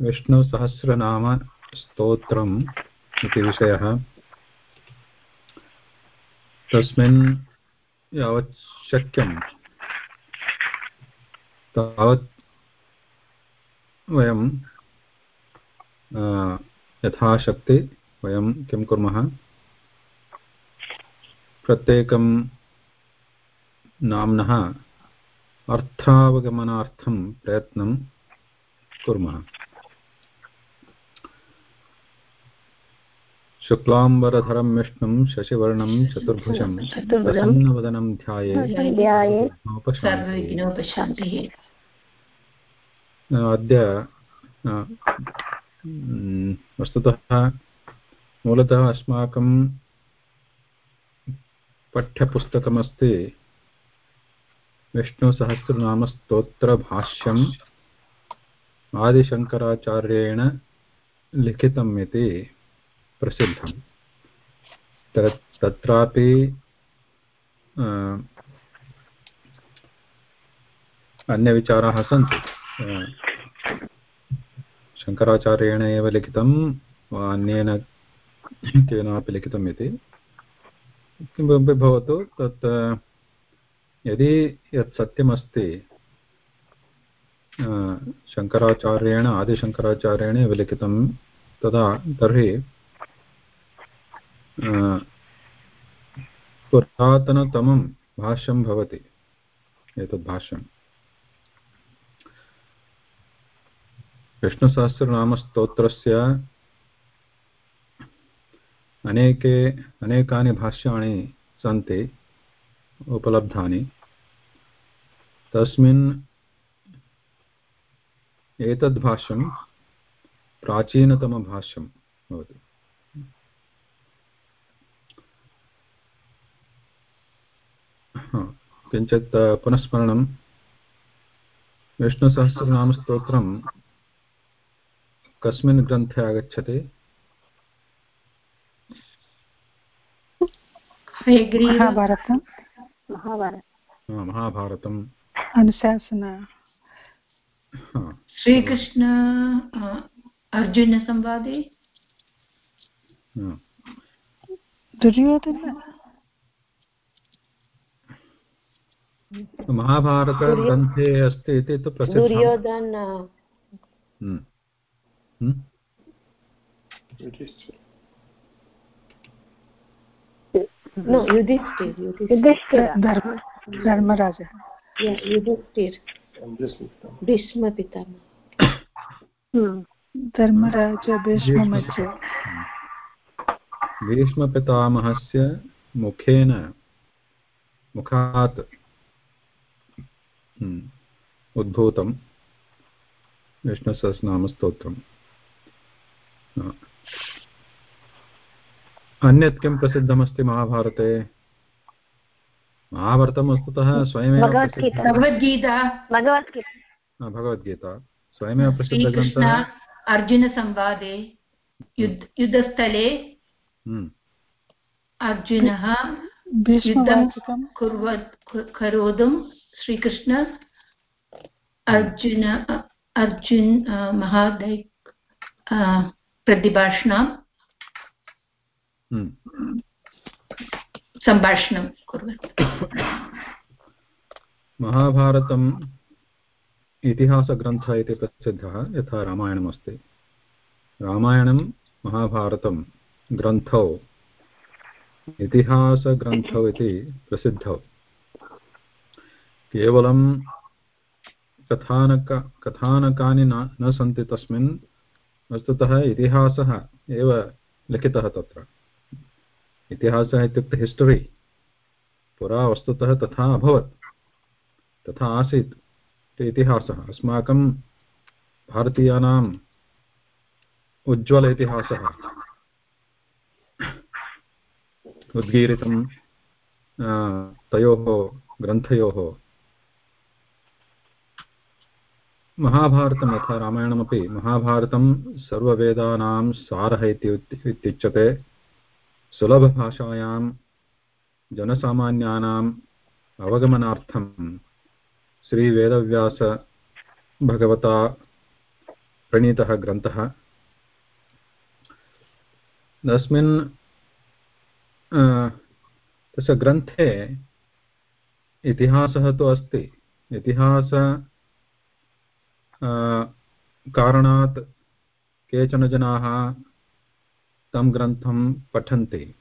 विष्णुसहस्रनामस्तोत्रम् इति विषयः। तस्मिन् यावत् शक्यं तावत् वयं यथाशक्ति वयं किं कुर्मः? प्रत्येकं नाम्नः अर्थावगमनार्थं प्रयत्नं कुर्मः। शुक्लाम्बरधरं विष्णुं शशिवर्णं चतुर्भुजं प्रसन्नवदनं ध्याये। अद्य वस्तुतः मूलतः अस्माकं पठ्यपुस्तकमस्ति विष्णुसहस्रनामस्तोत्रभाष्यम् आदिशङ्कराचार्येण लिखितम् इति। प्रसिद्धं तत्रापि अन्यविचाराः सन्ति। शङ्कराचार्येण एव लिखितं, वा अन्येन केनापि लिखितम् इति। किमपि भवतु, तत्, यदि यत् सत्यमस्ति शङ्कराचार्येण, आदिशङ्कराचार्येण एव लिखितं, तदा तर्हि पुरातनतमं भाष्यं भवति एतद् भाष्यम्। विष्णुसहस्रनामस्तोत्रस्य अनेके, अनेकानि भाष्याणि सन्ति, उपलब्धानि। तस्मिन् एतद्भाष्यं प्राचीनतमभाष्यं भवति। किञ्चित् पुनस्मरणं। विष्णुसहस्रनामस्तोत्रं कस्मिन् ग्रन्थे आगच्छति? महाभारतं महाभारतम्। अनुशासन। श्रीकृष्ण अर्जुनसंवादे दुर्योधन महाभारतग्रन्थे अस्ति इति तु प्रसिद्धं दुर्योधन। हम्म। हम्म? धर्मराज। युधिष्ठिर। धर्मराज भीष्ममध्ये भीष्मपितामहस्य मुखेन मुखात् उद्भूतं विष्णुसहस्रनामस्तोत्रम्। अन्यत् किं प्रसिद्धमस्ति महाभारते? महाभारतं वस्तुतः स्वयमेव भगवद्गीता। भगवद्गीता। स्वयमेव प्रसिद्धग्रन्थः? अर्जुनसंवादे। युद्ध युद्धस्थले अर्जुनः युद्धं कुर्वत् करोतुं श्रीकृष्ण अर्जुन अर्जुन महादै प्रतिभाषणां सम्भाषणं कुर्वन्ति। महाभारतम् इतिहासग्रन्थः इति प्रसिद्धः यथा रामायणमस्ति। रामायणं महाभारतं ग्रन्थौ इतिहासग्रन्थौ इति प्रसिद्धौ। केवलं कथानक कथानकानि न न सन्ति तस्मिन्, वस्तुतः इतिहासः एव लिखितः तत्र। इतिहासः इत्युक्ते हिस्टरि। पुरा वस्तुतः तथा अभवत्, तथा आसीत्। इति इतिहासः। अस्माकं भारतीयानाम् उज्ज्वल इतिहासः। उद्गीरितं तयोः ग्रन्थयोः महाभारतं यथा रामायणमपि महाभारतं सर्ववेदानां सारः इति इत्युच्यते। सुलभभाषायां जनसामान्यानाम् अवगमनार्थं श्रीवेदव्यासभगवता प्रणीतः ग्रन्थः। तस्मिन् तस्य ग्रन्थे इतिहासः तु अस्ति। इतिहास कारणात् केचन जनाः तं ग्रन्थं पठन्ति।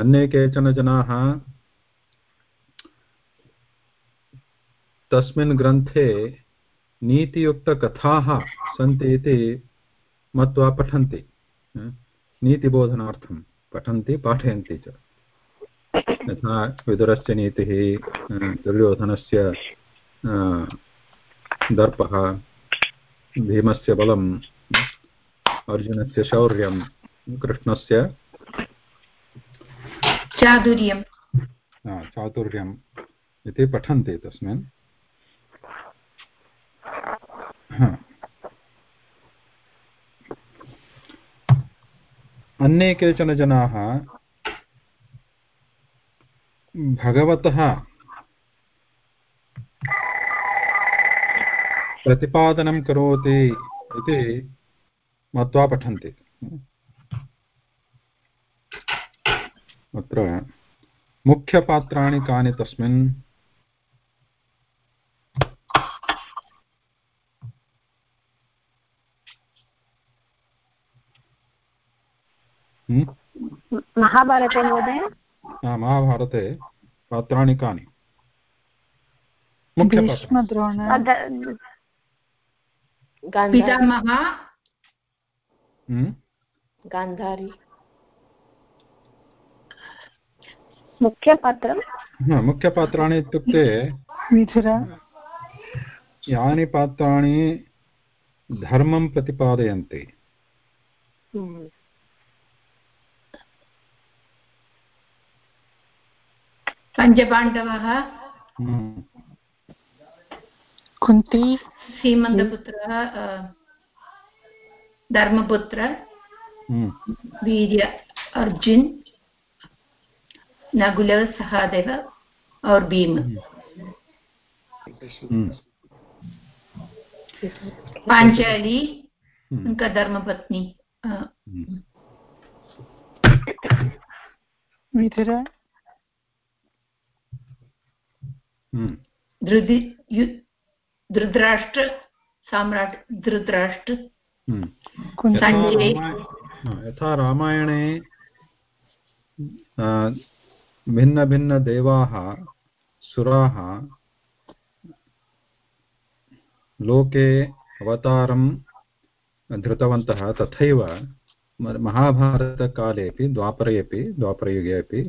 अन्ये केचन जनाः तस्मिन् ग्रन्थे नीतियुक्तकथाः सन्ति इति मत्वा पठन्ति। नीतिबोधनार्थं पठन्ति, पाठयन्ति च। यथा विदुरस्य नीतिः दुर्योधनस्य दर्पः भीमस्य बलम् अर्जुनस्य शौर्यं कृष्णस्य चातुर्यं चातुर्यम् इति पठन्ति तस्मिन्। अन्ये केचन जनाः भगवतः प्रतिपादनं करोति इति मत्वा पठन्ति। अत्र मुख्यपात्राणि कानि तस्मिन्? महाभारते महोदय। महाभारते पात्राणि कानि? पितामह गान्धारी मुख्यपात्रं मुख्यपात्राणि इत्युक्ते यानि पात्राणि धर्मं प्रतिपादयन्ति। पञ्चपाण्डवः? कुन्ती? सीमन्तपुत्रः धर्मपुत्र वीर्य अर्जुन नकुल सहदेव और भीम। पांचाली उनका धर्मपत्नी मिथिला? धृतराष्ट्र सम्राट् धृतराष्ट्र। यथा रामायणे भिन्नभिन्नदेवाः सुराः लोके अवतारं धृतवन्तः तथैव महाभारतकालेपि द्वापरे अपि द्वापरयुगे अपि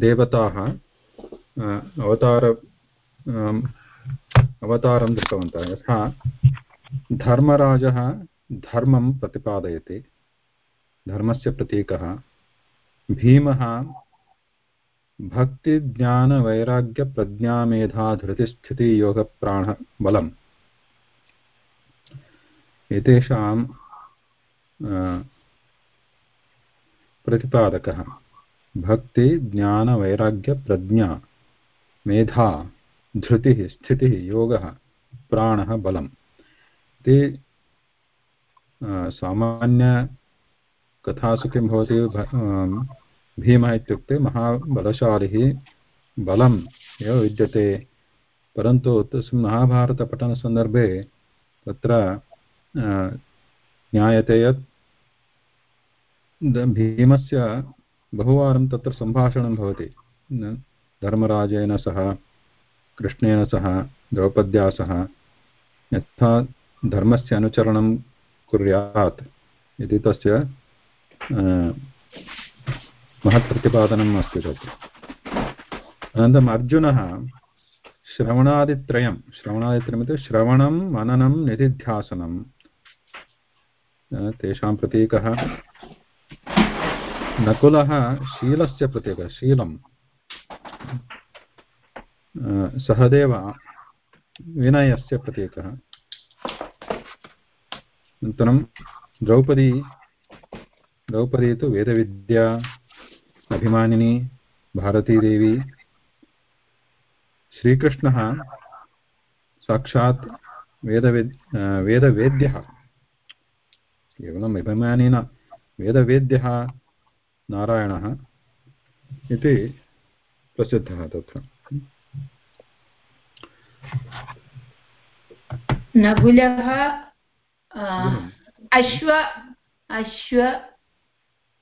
देवताः अवतार अवतारं दृष्टवन्तः। यथा धर्मराजः धर्मं प्रतिपादयति धर्मस्य प्रतीकः भीमः भक्तिज्ञानवैराग्यप्रज्ञामेधाधृतिस्थितियोगप्राणबलम् एतेषां प्रतिपादकः भक्तिज्ञानवैराग्यप्रज्ञा मेधा। धृतिः, स्थितिः, योगः, प्राणः बलं ते सामान्यकथासु किं भवति भीमः इत्युक्ते महाबलशालिः बलम् एव विद्यते। परन्तु तस्मिन् महाभारतपठनसन्दर्भे तत्र ज्ञायते यत् भीमस्य बहुवारं तत्र सम्भाषणं भवति। धर्मराजेन सह कृष्णेन सह, द्रौपद्या सह, यथा धर्मस्य अनुचरणं कुर्यात् इति तस्य महत्प्रतिपादनम् अस्ति तत्र अनन्तरम् अर्जुनः श्रवणादित्रयं श्रवणादित्रयम् इति श्रवणं, मननं निधिध्यासनं तेषां प्रतीकः नकुलः शीलस्य प्रतीकः शीलं सहदेव विनयस्य प्रतीकः। अनन्तरं द्रौपदी द्रौपदी तु वेदविद्या, अभिमानिनी, भारतीदेवी। श्रीकृष्णः साक्षात् वेदवेद् वेदवेद्यः। केवलम् अभिमानी न वेदवेद्यः नारायणः इति प्रसिद्धः तत्र। नकुलः अश्व अश्व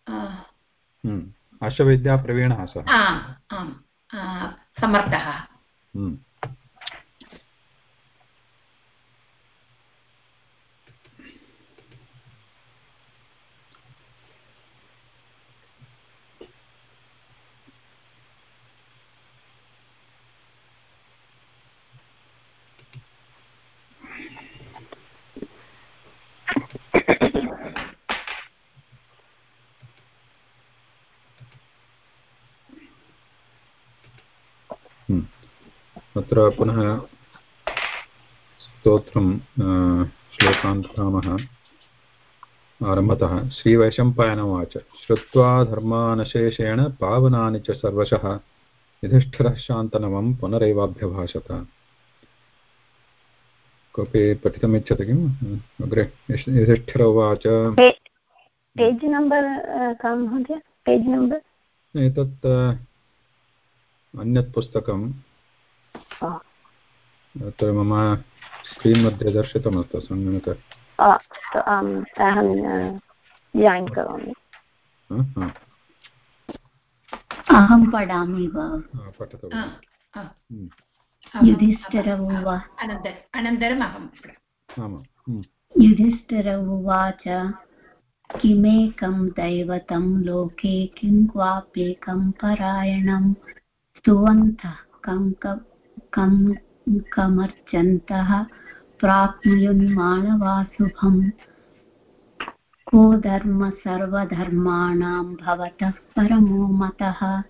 हम्म, अश्वविद्याप्रवीणः सः। आम् समर्थः। अत्र पुनः स्तोत्रं श्लोकान् पठामः आरम्भतः श्रीवैशम्पायनोवाच श्रुत्वा धर्मानशेषेण पावनानि च सर्वशः युधिष्ठिरः शान्तनवं पुनरेवाभ्यभाषत। कोऽपि पठितुमिच्छति किम्? अग्रे युधिष्ठिर उवाच। पेज् नम्बर् कं महोदय? Page number? एतत् अन्यत् पुस्तकं अत्र मम स्क्रीन् मध्ये दर्शितमस्ति सङ्गणक अहं जायिन् करोमि अहं पठामि वा पठतु युधिष्ठिर उवाच अनन्तरम् अहं युधिष्ठिर उवाच किमेकं दैवतं लोके किं क्वाप्येकं परायणं स्तुवन्तः कङ्क कं कमर्चन्तः प्राप्नुयुन्मानवाशुभम् को धर्म सर्वधर्माणां भवतः परमो मतः?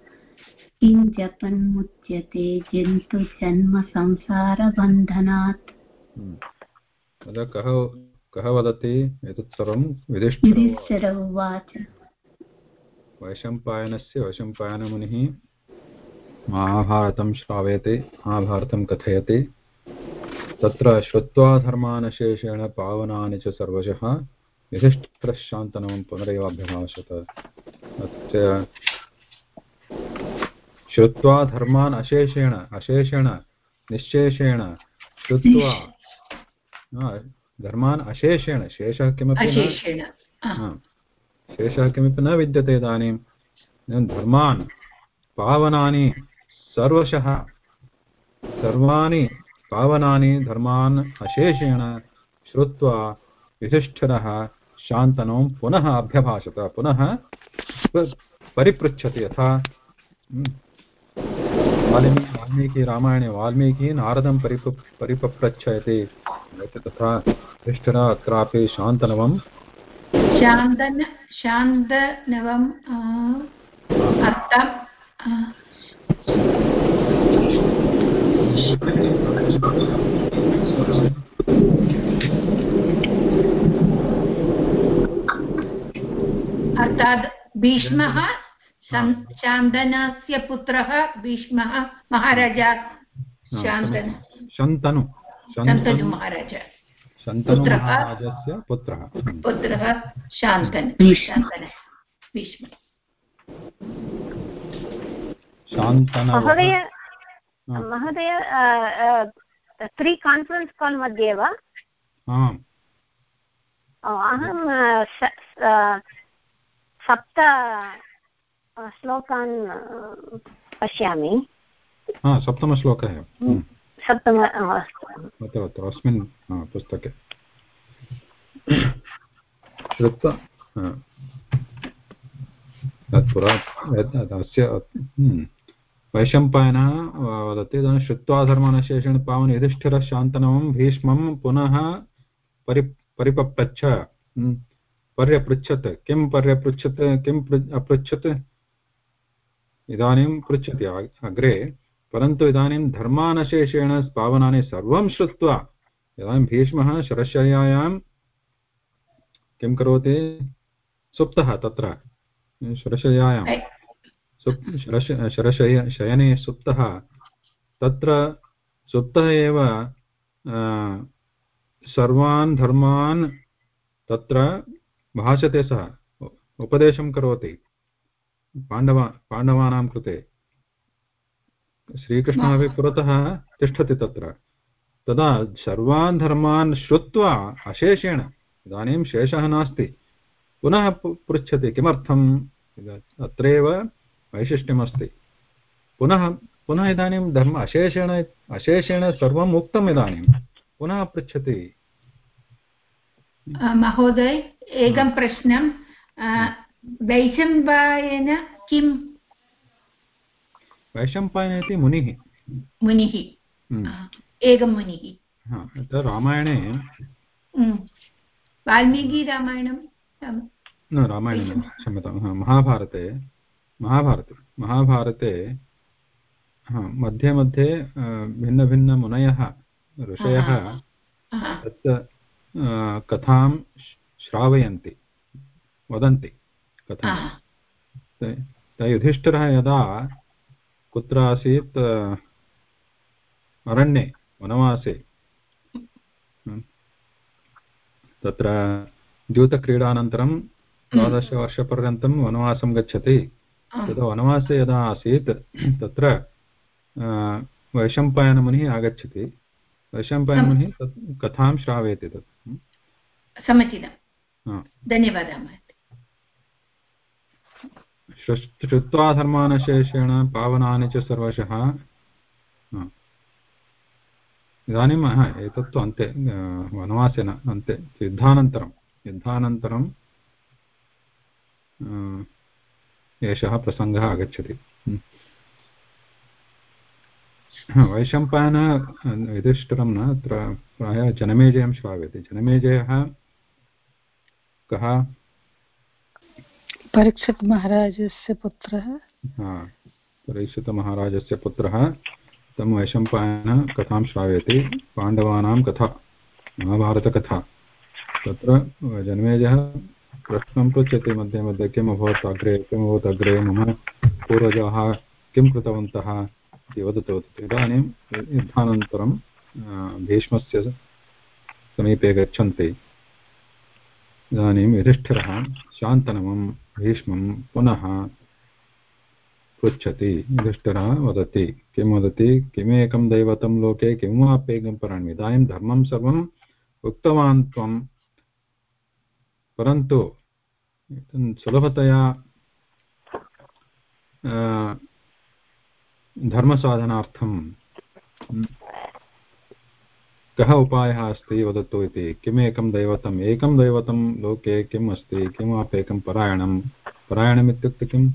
किं जपन्मुच्यते जन्तुजन्मसंसारबन्धनात् कः कः वदति एतत् सर्वं युधिष्ठिर उवाच। वैशम्पायनस्य वैशम्पायनमुनिः महाभारतं श्रावयति महाभारतं कथयति। तत्र श्रुत्वा धर्मानशेषेण पावनानि च सर्वशः युधिष्ठिरः शान्तनं पुनरेवाभ्यभाषत श्रुत्वा धर्मान् अशेषेण अशेषेण निश्शेषेण श्रुत्वा धर्मान् अशेषेण शेषः किमपि न शेषः किमपि न विद्यते इदानीं। धर्मान् पावनानि सर्वशः। सर्वाणि पावनानि धर्मान् अशेषेण श्रुत्वा युधिष्ठिरः शान्तनं पुनः अभ्यभाषत पुनः परिपृच्छति यथा। वाल्मी वाल्मीकिरामायणे वाल्मीकि नारदं परिप परिपप्रच्छयति। तथा युधिष्ठिरः अत्रापि शान्तनवं शान्तन शान्तनवम् अर्थं अर्थात् भीष्मः शान्तनस्य पुत्रः भीष्मः महाराजा शान्तन। शन्तनु शन्तनु। महाराज। शन्तनुमहाराजस्य पुत्रः पुत्रः। शान्तन शान्तन भीष्म। महोदय महोदय त्री कान्फरेन्स् काल् मध्ये वा? अहं सप्त श्लोकान् पश्यामि। सप्तमश्लोकः। सप्तम अत्र अस्मिन् पुस्तके। तत्पुरा अस्य वैशम्पायनः वदति श्रुत्वा धर्मानशेषेण पावन युधिष्ठिरः शान्तनवं भीष्मं पुनः परि परिपप्रच्छ। पर्यपृच्छत्। किं पर्यपृच्छत् किम् अपृच्छत्? इदानीं पृच्छति अग्रे। परन्तु इदानीं धर्मानशेषेण पावनानि सर्वं श्रुत्वा, इदानीं भीष्मः शरशय्यायां किं करोति? सुप्तः तत्र, शरशय्यायां। शरशय शयने सुप्तः। तत्र सुप्तः एव सर्वान् धर्मान् तत्र भाषते सः उपदेशं करोति पाण्डवा पाण्डवानां कृते। श्रीकृष्णः अपि पुरतः तिष्ठति तत्र। तदा सर्वान् धर्मान् श्रुत्वा अशेषेण इदानीं शेषः नास्ति पुनः पृच्छति किमर्थम्? अत्रैव वैशिष्ट्यमस्ति। पुनः पुनः इदानीं धर्म अशेषेण अशेषेण सर्वम् उक्तम् इदानीं। पुनः पृच्छति। महोदय एकं प्रश्नं। वैशम्पायन किं वैशम्पायन इति मुनिः। मुनिः। हम्म। एकं मुनिः। हा, रामायणे हम्म। वाल्मीकिरामायणं न रामायणे क्षम्यतां। महाभारते। महाभारते महाभारते हा, मध्ये मध्ये भिन्नभिन्नमुनयः ऋषयः तत् अ, कथां श्रावयन्ति वदन्ति कथां युधिष्ठिरः यदा कुत्र आसीत् अरण्ये वनवासे हम्म। तत्र द्यूतक्रीडानन्तरं द्वादशवर्षपर्यन्तं वनवासं गच्छति। तदा वनवासे यदा आसीत् तत्र अ, वैशम्पायनमुनिः आगच्छति। वैशम्पायनमुनिः तत् कथां श्रावयति तत्? हम्म। समीचीनं। हा। धन्यवादः महोदय। श्रुस्- श्रुत्वा धर्मानशेषेण पावनानि च सर्वशः। हा। इदानीं हा, एतत्तु अन्ते अ, वनवासे न अन्ते युद्धानन्तरं। युद्धानन्तरं अ, एषः प्रसङ्गः आगच्छति। हम्म। हा, वैशम्पायन अ, युधिष्ठिरं न अत्र प्रायः जनमेजयं श्राव्यते। जनमेजयः कः? परीक्षित् महाराजस्य पुत्रः। हा, परीक्षितमहाराजस्य पुत्रः तं वैशम्पायनः कथां श्रावयति? पाण्डवानां कथा महाभारतकथा। तत्र जन्मेजः प्रश्नं पृच्छति मध्ये मध्ये किम् अभवत् अग्रे किम् अभवत् अग्रे मम पूर्वजाः किं कृतवन्तः इति वदतु वदतु। इदानीं युद्धानन्तरं भीष्मस्य समीपे गच्छन्ति। इदानीं युधिष्ठिरः शान्तनमं, भीष्मं पुनः पृच्छति। युधिष्ठिरः वदति, किं वदति? किमेकं दैवतं लोके, किं वाप्येकं पराणि इदानीं धर्मं सर्वम् उक्तवान् त्वं। परन्तु सुलभतया धर्मसाधनार्थं कः उपायः अस्ति वदतु इति? किमेकं दैवतम्? एकं दैवतं लोके किम् अस्ति? किमपेकं परायणं? परायणम् इत्युक्ते किम्?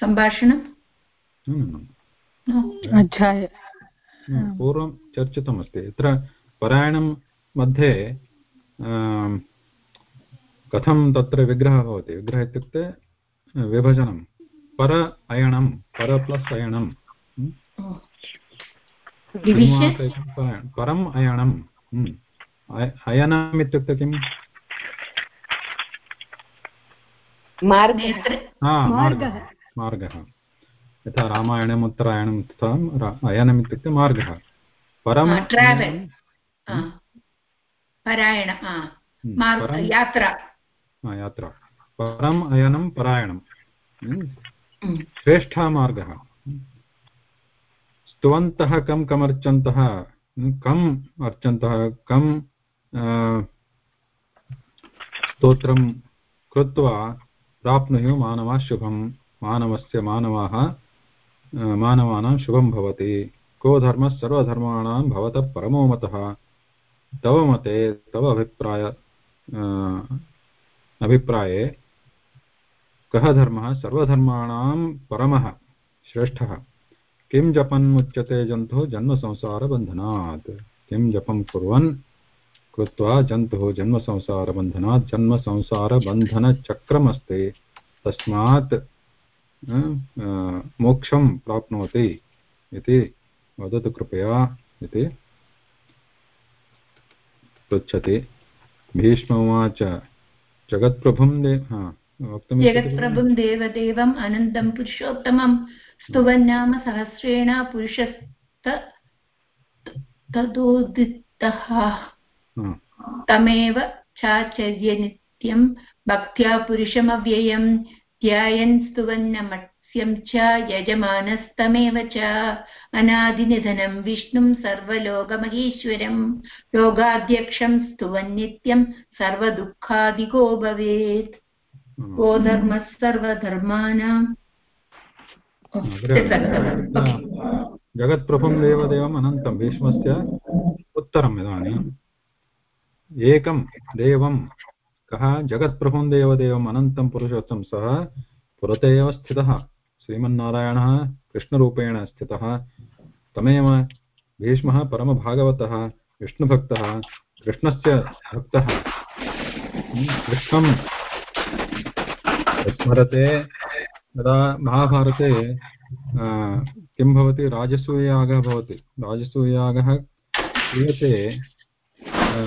सम्भाषणं? अध्याय। न, पूर्वं चर्चितमस्ति। यत्र परायणं मध्ये कथं तत्र विग्रहः भवति? विग्रहः इत्युक्ते विभजनं पर अयणं पर प्लस् अयणं। परम् अयणं। म्, अय- अयनम् इत्युक्ते किम्? मार्गः। मार्गः। यथा रामायणम् उत्तरायणं तथा अयनम् इत्युक्ते मार्गः। परं- यात्रा। यात्रा परम् अयनं परायणं. श्रेष्ठः मार्गः स्तुवन्तः कं कमर्चन्तः कम् अर्चन्तः कं स्तोत्रं कृत्वा प्राप्नुयुः मानवाः शुभं मानवस्य मानवाः मानवानां शुभं भवति को धर्मः सर्वधर्माणां भवतः परमो मतः तव मते तव अभिप्राय अभिप्राये, कः धर्मः? सर्वधर्माणां परमः, श्रेष्ठः। किं जपन् मुच्यते जन्तुः जन्मसंसारबन्धनात्? किं जपं कुर्वन् कृत्वा जन्तुः जन्मसंसारबन्धनात्? जन्मसंसारबन्धनचक्रमस्ति तस्मात् मोक्षं प्राप्नोति इति वदतु कृपया इति पृच्छति। भीष्म उवाच। जगत्प्रभुं भगिनी? जगत्प्रभुं देवदेवम् अनन्तं पुरुषोत्तमं स्तुवन्नाम सहस्रेण पुरुषस्तदोदितः तमेव चाचर्य नित्यं भक्त्या पुरुषमव्ययं ध्यायन् स्तुवन्नमत्स्यं च यजमानस्तमेव च अनादिनिधनं विष्णुं सर्वलोकमहेश्वरं योगाध्यक्षं स्तुवन्नित्यं सर्वदुःखादिको भवेत्। को धर्मः सर्वधर्माणाम् अग्रे जगत्प्रभुं देवदेवम् अनन्तं भीष्मस्य उत्तरम् इदानीम् एकं देवं कः? जगत्प्रभुं देवदेवम् अनन्तं पुरुषोत्तम सः पुरते एव स्थितः। श्रीमन्नारायणः कृष्णरूपेण स्थितः। तमेव भीष्मः परमभागवतः विष्णुभक्तः कृष्णस्य भक्तः। कृष्णं स्मरते यदा महाभारते किं भवति? राजसूययागः भवति। राजसूययागः क्रियते आ,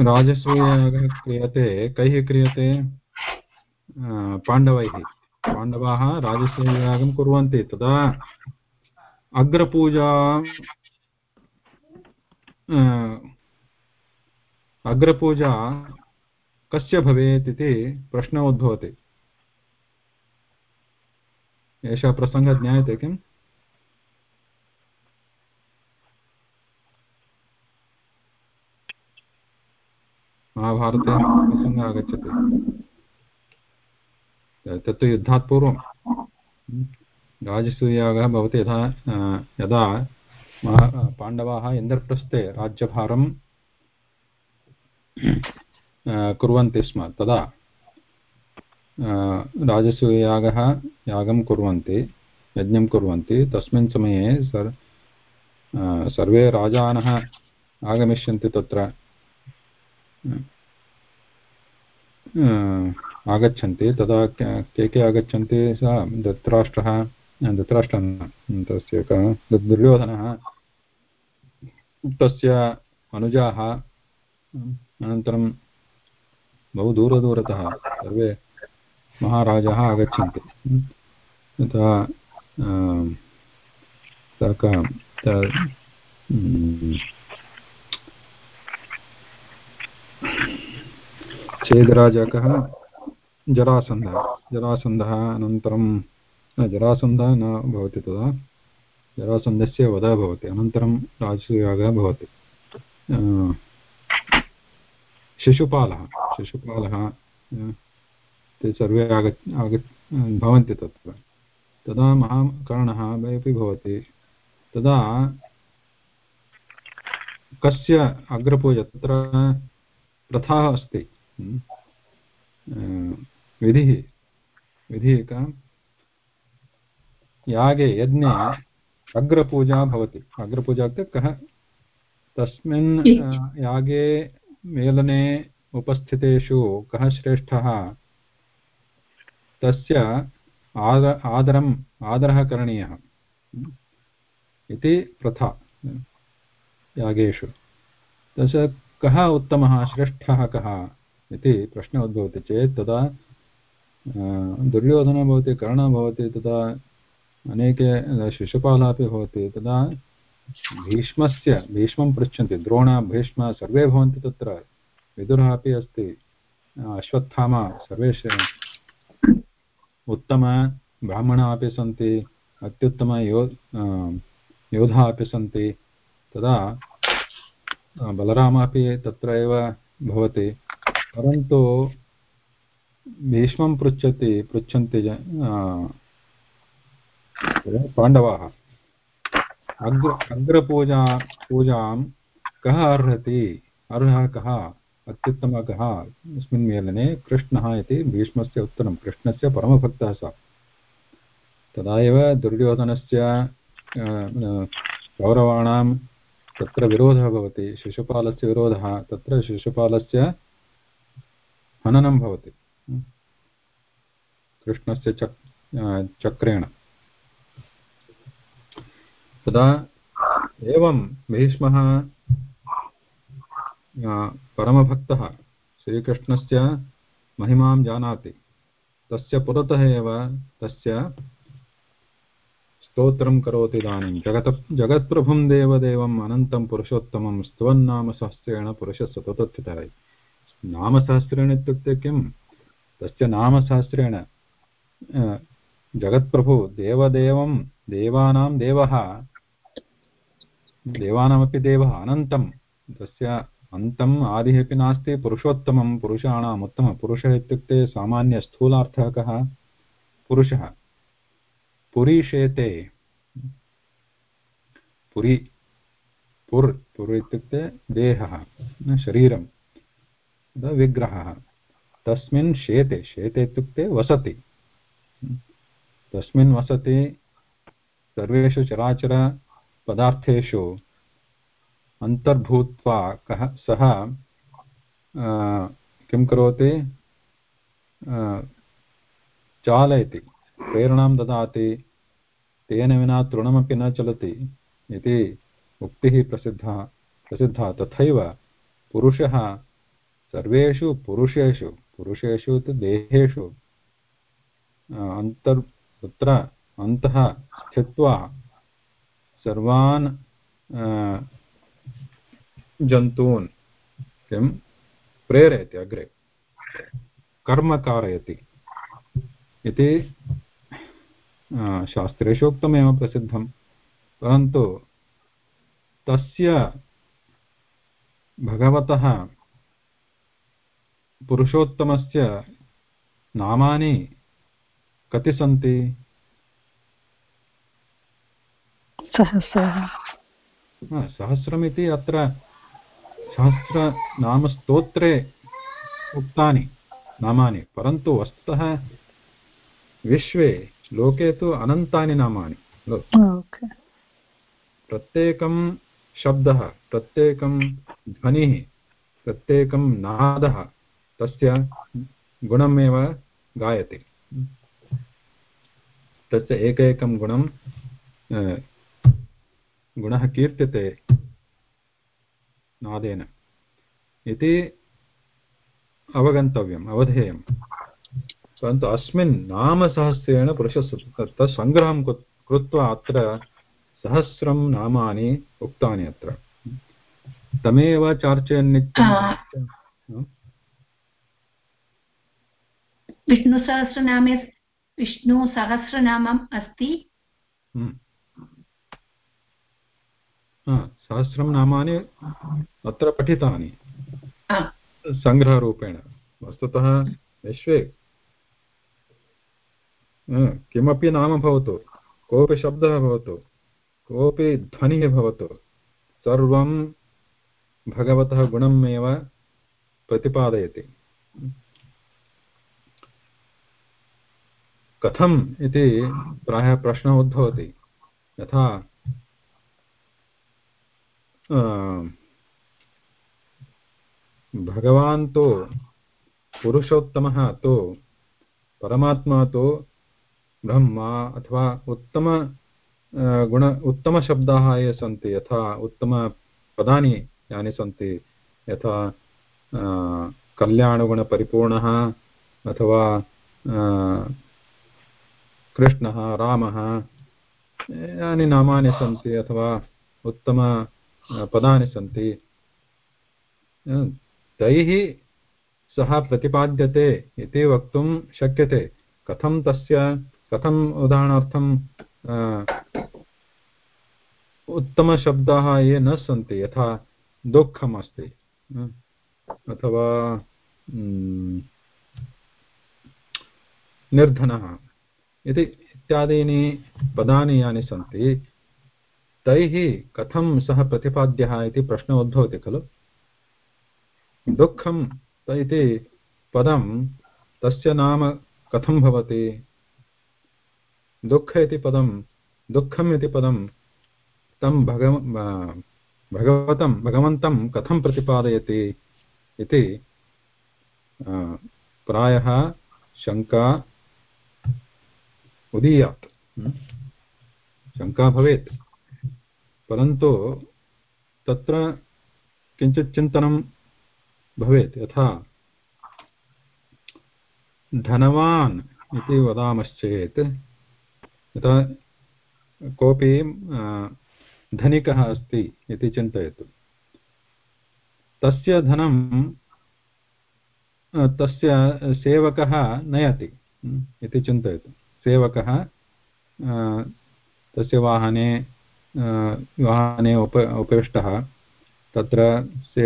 राजसूययागः क्रियते कैः क्रियते? पाण्डवैः। पाण्डवाः राजसूययागं कुर्वन्ति। तदा अग्रपूजा अग्रपूजा कस्य भवेत् इति प्रश्नः उद्भवति। एषः प्रसङ्गः ज्ञायते किम्? महाभारते प्रसङ्गः आगच्छति। तत्तु युद्धात् पूर्वं राजसूयागः भवति यथा यदा पाण्डवाः इन्द्रप्रस्थे राज्यभारं कुर्वन्ति स्म, तदा राजसूययागः यागं कुर्वन्ति, यज्ञं कुर्वन्ति। तस्मिन् समये सर् सर्वे राजानः आगमिष्यन्ति तत्र। आगच्छन्ति, तदा के के आगच्छन्ति स धृतराष्ट्रः धृतराष्ट्रः, तस्य दुर्योधनः, तस्य अनुजाः, अनन्तरं बहु दूरदूरतः सर्वे महाराजाः आगच्छन्ति। यथा छेदराजकः जरासन्धः। जरासन्धः अनन्तरं जरासन्धः न भवति तदा। जरासन्धस्य वधः भवति अनन्तरं राजसूयागः भवति। शिशुपालः शिशुपालः ते सर्वे आग आग भवन्ति तत्र। तदा महाकर्णः अपि भवति। तदा कस्य अग्रपूजा तत्र अस्ति। हम्म, विधिः विधिः का यागे यज्ञे अग्रपूजा भवति। अग्रपूजा इत्युक्ते कः? तस्मिन् यागे मेलने उपस्थितेषु कः श्रेष्ठः? तस्य आद आदरम् आदरः करणीयः। इति प्रथा यागेषु। तस्य कः उत्तमः? श्रेष्ठः कः? इति प्रश्नः उद्भवति चेत् तदा दुर्योधनः भवति कर्णः भवति तदा अनेके शिशुपालः अपि भवति तदा भीष्मस्य भीष्मं पृच्छन्ति द्रोण भीष्म सर्वे भवन्ति तत्र विदुरः अपि अस्ति अश्वत्थामा सर्वे उत्तमब्राह्मणाः अपि सन्ति अत्युत्तमयो योधाः अपि सन्ति तदा बलरामः अपि तत्र एव भवति परन्तु भीष्मं पृच्छति, पृच्छन्ति पाण्डवाः। अग्र, अग्रपूजा, पूजां कः अर्हति? अर्हः कः? अत्युत्तमः कः? अस्मिन् मेलने कृष्णः इति भीष्मस्य उत्तरं, कृष्णस्य परमभक्तः सः। तदा एव दुर्योधनस्य कौरवाणां तत्र विरोधः भवति, शिशुपालस्य विरोधः, तत्र शिशुपालस्य हननं भवति। कृष्णस्य चक् चक्रेण। तदा एवं भीष्मः परमभक्तः श्रीकृष्णस्य महिमां जानाति। तस्य पुरतः एव तस्य स्तोत्रं करोति इदानीं। जगत, जगत्प्रभुं देवदेवम्, अनन्तं पुरुषोत्तमं, स्तवन्नामसहस्रेण पुरुषसततथितः नामसहस्रेण इत्युक्ते किं तस्य नामसहस्रेण जगत्प्रभु देवदेवं, देवानां देवः, देवानामपि देवः अनन्तं, तस्य अन्तम् आदिः अपि नास्ति, पुरुषोत्तमं पुरुषाणाम् उत्तमः पुरुषः इत्युक्ते सामान्यस्थूलार्थः कः पुरुषः। पुरीशेते, पुरी, पुर् पुर् इत्युक्ते देहः शरीरं विग्रहः। तस्मिन् शेते शेते इत्युक्ते वसति। तस्मिन् वसति सर्वेषु चराचरपदार्थेषु अन्तर्भूत्वा कः, सः किं करोति? चालयति, प्रेरणां ददाति, तेन विना तृणमपि न चलति इति उक्तिः प्रसिद्धा प्रसिद्धा। तथैव पुरुषः, सर्वेषु पुरुषेषु पुरुषेषु तु देहेषु अन्तर् तत्र अन्तः स्थित्वा, सर्वान् जन्तून्, किं? प्रेरयति, अग्रे। कर्म कारयति इति शास्त्रेषु उक्तमेव प्रसिद्धं परन्तु तस्य भगवतः पुरुषोत्तमस्य नामानि कति सन्ति? सहस्रमिति अत्र सहस्रनामस्तोत्रे उक्तानि नामानि परन्तु वस्तुतः विश्वे लोके तु अनन्तानि नामानि। प्रत्येकं शब्दः प्रत्येकं ध्वनिः प्रत्येकं नादः तस्य गुणमेव गायते। तस्य एकैकं गुणं गुणः कीर्त्यते नादेन। इति अवगन्तव्यम् अवधेयं परन्तु अस्मिन् नामसहस्रेण पुरुषस्य तत् सङ्ग्रहं कृत्वा अत्र सहस्रं नामानि उक्तानि अत्र। तमेव चार्चयन्नित्यं विष्णुसहस्रनामे विष्णुसहस्रनामम् अस्ति। हम्म। सहस्रं नामानि अत्र पठितानि। सङ्ग्रहरूपेण। वस्तुतः विश्वे किमपि नाम भवतु कोऽपि शब्दः भवतु कोऽपि ध्वनिः भवतु सर्वं भगवतः गुणम् एव प्रतिपादयति। कथम् इति प्रायः प्रश्नः उद्भवति। यथा भगवान् तु पुरुषोत्तमः, तु परमात्मा तु ब्रह्मा अथवा उत्तम गुण, उत्तमशब्दाः ये सन्ति, यथा उत्तमपदानि यानि सन्ति, यथा कल्याणगुणपरिपूर्णः अथवा कृष्णः, रामः, यानि नामानि सन्ति अथवा उत्तमपदानि सन्ति। तैः सः प्रतिपाद्यते इति वक्तुं शक्यते। कथं तस्य, कथम् उदाहरणार्थं उत्तमशब्दाः ये न सन्ति, यथा दुःखम् अस्ति अथवा निर्धनः। इति इत्यादीनि पदानि यानि सन्ति, तैः कथं सः प्रतिपाद्यः इति प्रश्नः उद्भवति खलु? दुःखम् इति पदं तस्य नाम कथं भवति? दुःख इति पदं, दुःखम् इति पदं तं भगव भगवतं, भगवन्तं कथं प्रतिपादयति इति प्रायः शङ्का उदीयात्। शङ्का भवेत्। परन्तु तत्र किञ्चित् चिन्तनं भवेत्। यथा धनवान् इति वदामश्चेत् यथा कोऽपि धनिकः अस्ति इति चिन्तयतु। तस्य धनं तस्य सेवकः नयति इति चिन्तयतु। सेवकः तस्य वाहने वाहने उप, उपविष्टः। तत्र से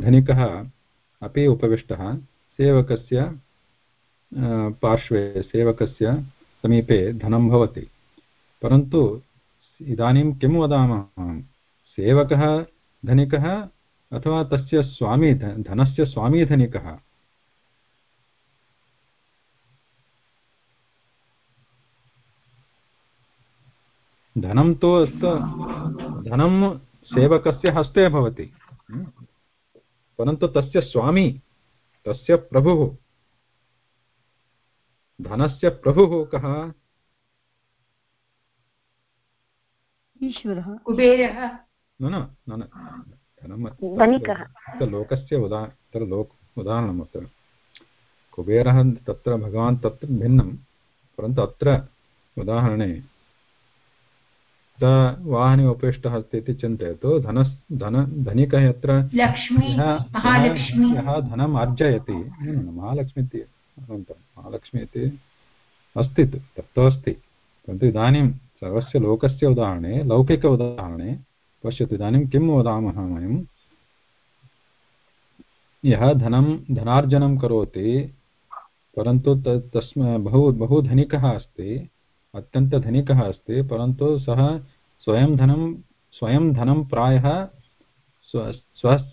धनिकः अपि उपविष्टः। सेवकस्य पार्श्वे, सेवकस्य समीपे धनं भवति। परन्तु इदानीं किं वदामः? सेवकः, धनिकः अथवा तस्य स्वामी, धनस्य स्वामी धनिकः? धनं तु धनं सेवकस्य हस्ते भवति। परन्तु तस्य स्वामी तस्य प्रभुः धनस्य प्रभुः कः? ईश्वरः। कुबेरः। न न न धनं लोकस्य उदा तत्र लोक उदाहरणम् अत्र। कुबेरः तत्र भगवान् तत्र भिन्नं। परन्तु अत्र उदाहरणे वाहने उपविष्टः अस्ति इति चिन्तयतु। धन धन धनिकः यत्र यः धनम् अर्जयति। महालक्ष्मी इति अनन्तरं। महालक्ष्मी इति अस्ति तत्तु अस्ति परन्तु इदानीं सर्वस्य लोकस्य उदाहरणे लौकिक उदाहरणे पश्यतु इदानीं किं वदामः वयं? यः धनं धनार्जनं करोति परन्तु तस्म बहु बहु धनिकः अस्ति अत्यन्तधनिकः अस्ति, परन्तु सः स्वयं धनं स्वयं धनं प्रायः स्व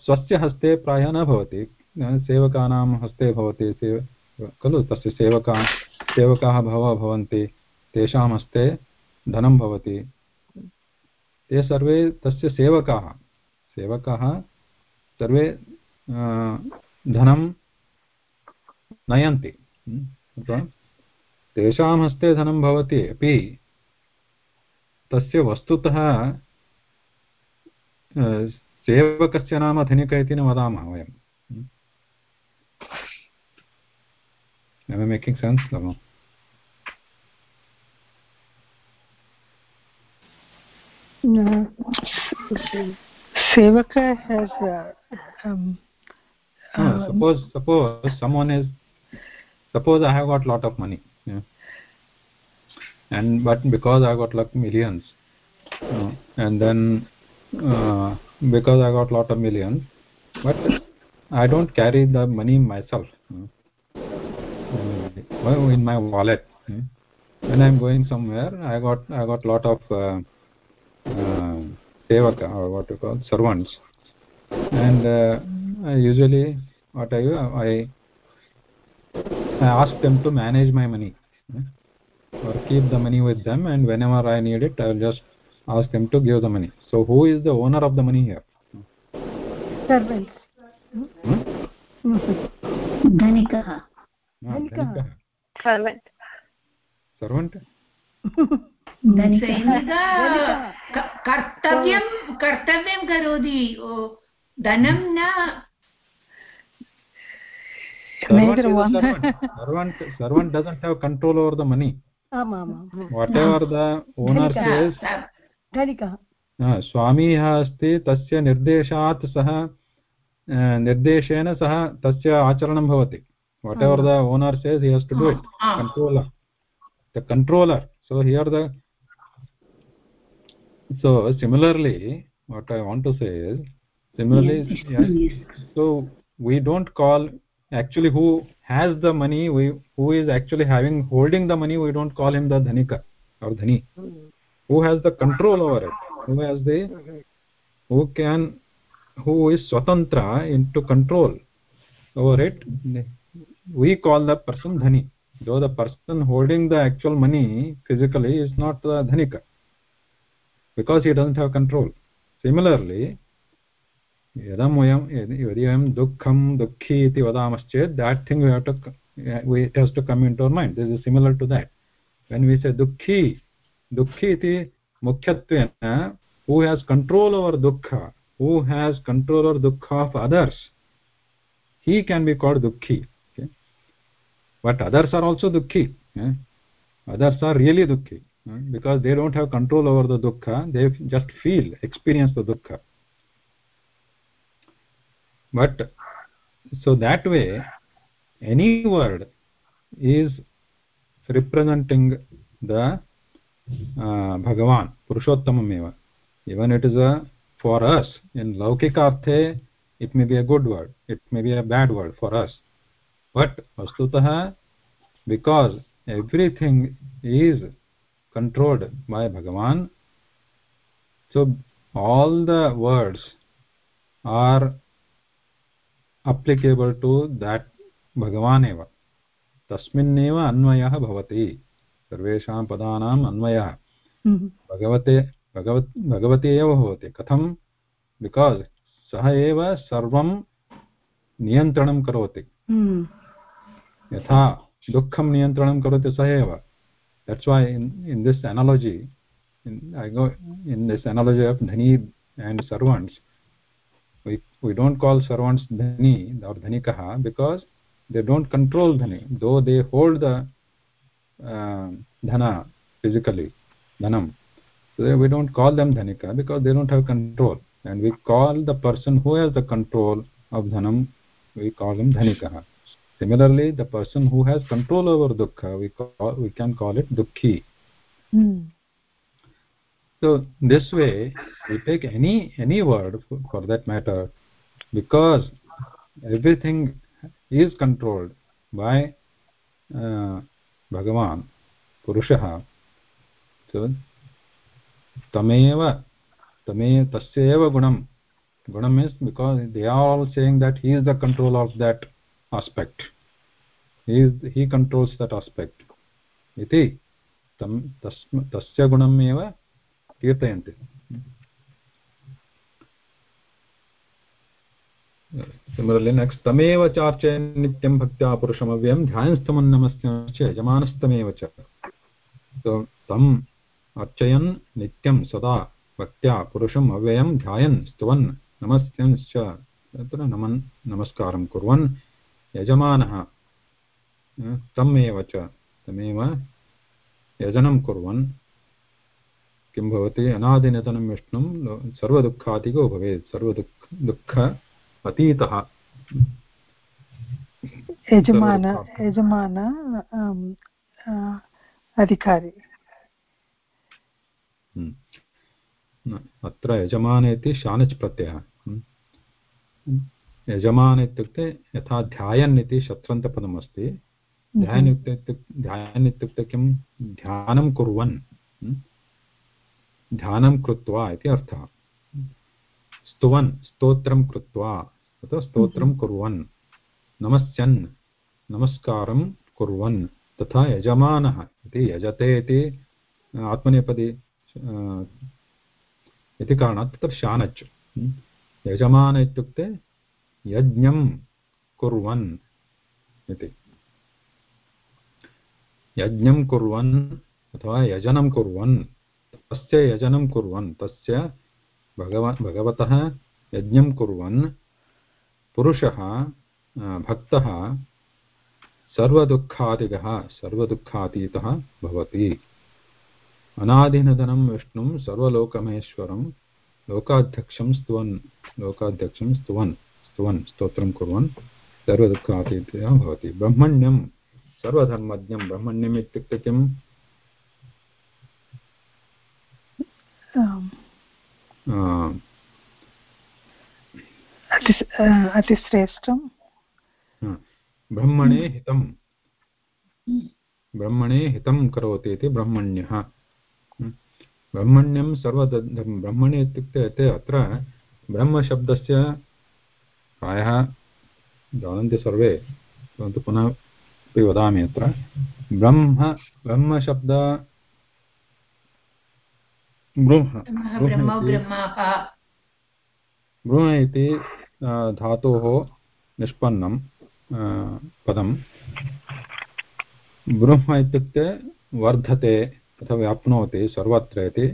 स्वस्य हस्ते प्रायः न भवति। सेवकानां हस्ते भवति, सेव, खलु तस्य सेवका, सेवकाः बहवः भवन्ति, तेषां हस्ते धनं भवति। ते सर्वे तस्य सेवकाः। सेवकाः सर्वे धनं नयन्ति। तेषां हस्ते धनं भवति अपि तस्य वस्तुतः सेवकस्य नाम धनिक इति न वदामः वयं Am I making sense? No. No. Sevaka has a, um, no, uh, suppose suppose someone is suppose I have got lot of money yeah. and but because I got like millions. Uh, and then uh, because I got lot of millions but I don't carry the money myself. Uh, in my wallet. When I'm going somewhere I got I got lot of uh, uh, sevaka or what you call servants. And uh, I usually what I do I I ask them to manage my money or keep the money with them and whenever I need it I will just ask them to give the money so who is the owner of the money here servants hmm? धनिकः सर्वेण्ट् सर्वण्ट् कर्तव्यं कर्तव्यं करोति धनं न servant servant doesn't have control over the money whatever the owner says धनिकः स्वामी यः अस्ति तस्य निर्देशात् सः निर्देशेन सः तस्य आचरणं भवति whatever the owner says he has to do it controller the controller so here the so similarly what i want to say is similarly yes, yes, so we don't call actually who has the money we who is actually having holding the money we don't call him the dhanika or dhani. Mm-hmm. Who has the control over it? Who has the mm-hmm. who can who is swatantra into control over it? We call the person dhani. Though the person holding the actual money physically is not the dhanika because he doesn't have control. Similarly यदं वयं यदि वयं दुःखं दुःखी इति वदामश्चेत् that thing we have to it has to come in our mind this is similar to that when we say दुःखी दुःखी इति मुख्यत्वेन हू हेस् कण्ट्रोल् ओवर् दुःख हू हेस् कण्ट्रोल् ओवर् दुःख of others he can be called दुःखी but others are also दुःखी others are really दुःखी because they don't have control over the दुःख they just feel experience the दुःख. But so that way any word is representing the uh, bhagavan purushottamam eva even it is a for us in laukika arthe it may be a good word it may be a bad word for us but vastutah because everything is controlled by bhagavan so all the words are applicable to that भगवान् एव तस्मिन्नेव अन्वयः भवति सर्वेषां पदानाम् अन्वयः भगवते भगवत् भगवते एव भवति कथं बिकास् सः एव सर्वं नियन्त्रणं करोति यथा दुःखं नियन्त्रणं करोति सः एव that's why in, in this analogy in, i go in this analogy of dhani and servants we we don't call servants dhani or dhanikah because they don't control dhani though they hold the uh, dhana physically dhanam so we don't call them dhanika because they don't have control and we call the person who has the control of dhanam we call him dhanikah similarly the person who has control over dukkha we call we can call it dukhi mm. So this way we take any any word for, for that matter because everything is controlled by uh, bhagavan purushah so tameva tame tasya eva gunam. Gunam means because they are all saying that he is the control of that aspect. He is he controls that aspect. Iti tam tasya gunam eva कीर्तयन्ति next तमेव चार्चय नित्यं भक्त्या पुरुषमव्ययं ध्यानस्तमन्नमस्य यजमानस्तमेव च तम् अर्चयन् नित्यं सदा भक्त्या पुरुषम् अव्ययं ध्यायन् स्तुवन् नमस्यंश्च तत्र नमन् नमस्कारं कुर्वन् यजमानः तम् एव च तमेव यजनं कुर्वन् किं भवति? अनादिनतनं विष्णुं सर्वदुःखातिको भवेत्। सर्वदुःख दुःख अतीतः। यजमान यजमान अधिकारी। अत्र यजमान इति शानच् प्रत्ययः यजमान इत्युक्ते यथा ध्यायन् इति शत्रन्तपदमस्ति ध्यायन् इत्युक्ते ध्यायन् इत्युक्ते किं? ध्यानं कुर्वन्। ध्यानं कृत्वा इति अर्थः। स्तुवन् स्तोत्रं कृत्वा तथा स्तोत्रं कुर्वन्। नमस्यन् नमस्कारं कुर्वन्। तथा यजमानः इति यजते इति आत्मनेपदी इति कारणात् तत्र शानच्। यजमान इत्युक्ते यज्ञं कुर्वन् इति। यज्ञं कुर्वन् अथवा यजनं कुर्वन् तस्य यजनं कुर्वन्, तस्य भगव, भगवतः यज्ञं कुर्वन्, पुरुषः भक्तः सर्वदुःखादिगः, सर्वदुःखातीतः भवति। अनादिनदनं विष्णुं सर्वलोकमहेश्वरं लोकाध्यक्षं स्तुवन् लोकाध्यक्षं स्तुवन् स्तुवन्, स्तोत्रं कुर्वन्, सर्वदुःखातीतः भवति। ब्रह्मण्यं, सर्वधर्मज्ञं ब्रह्मण्यम् इत्युक्ते किम्? अतिश्रेष्ठं ब्रह्मणे हितं ब्रह्मणे हितं करोति इति ब्रह्मण्यः ब्रह्मण्यं सर्व ब्रह्मणे इत्युक्ते ते अत्र ब्रह्मशब्दस्य प्रायः जानन्ति सर्वे परन्तु पुनः अपि वदामि अत्र ब्रह्म ब्रह्मशब्द ब्रूह इति। धातोः निष्पन्नं पदं ब्रह्म इत्युक्ते वर्धते अथवा व्याप्नोति सर्वत्र इति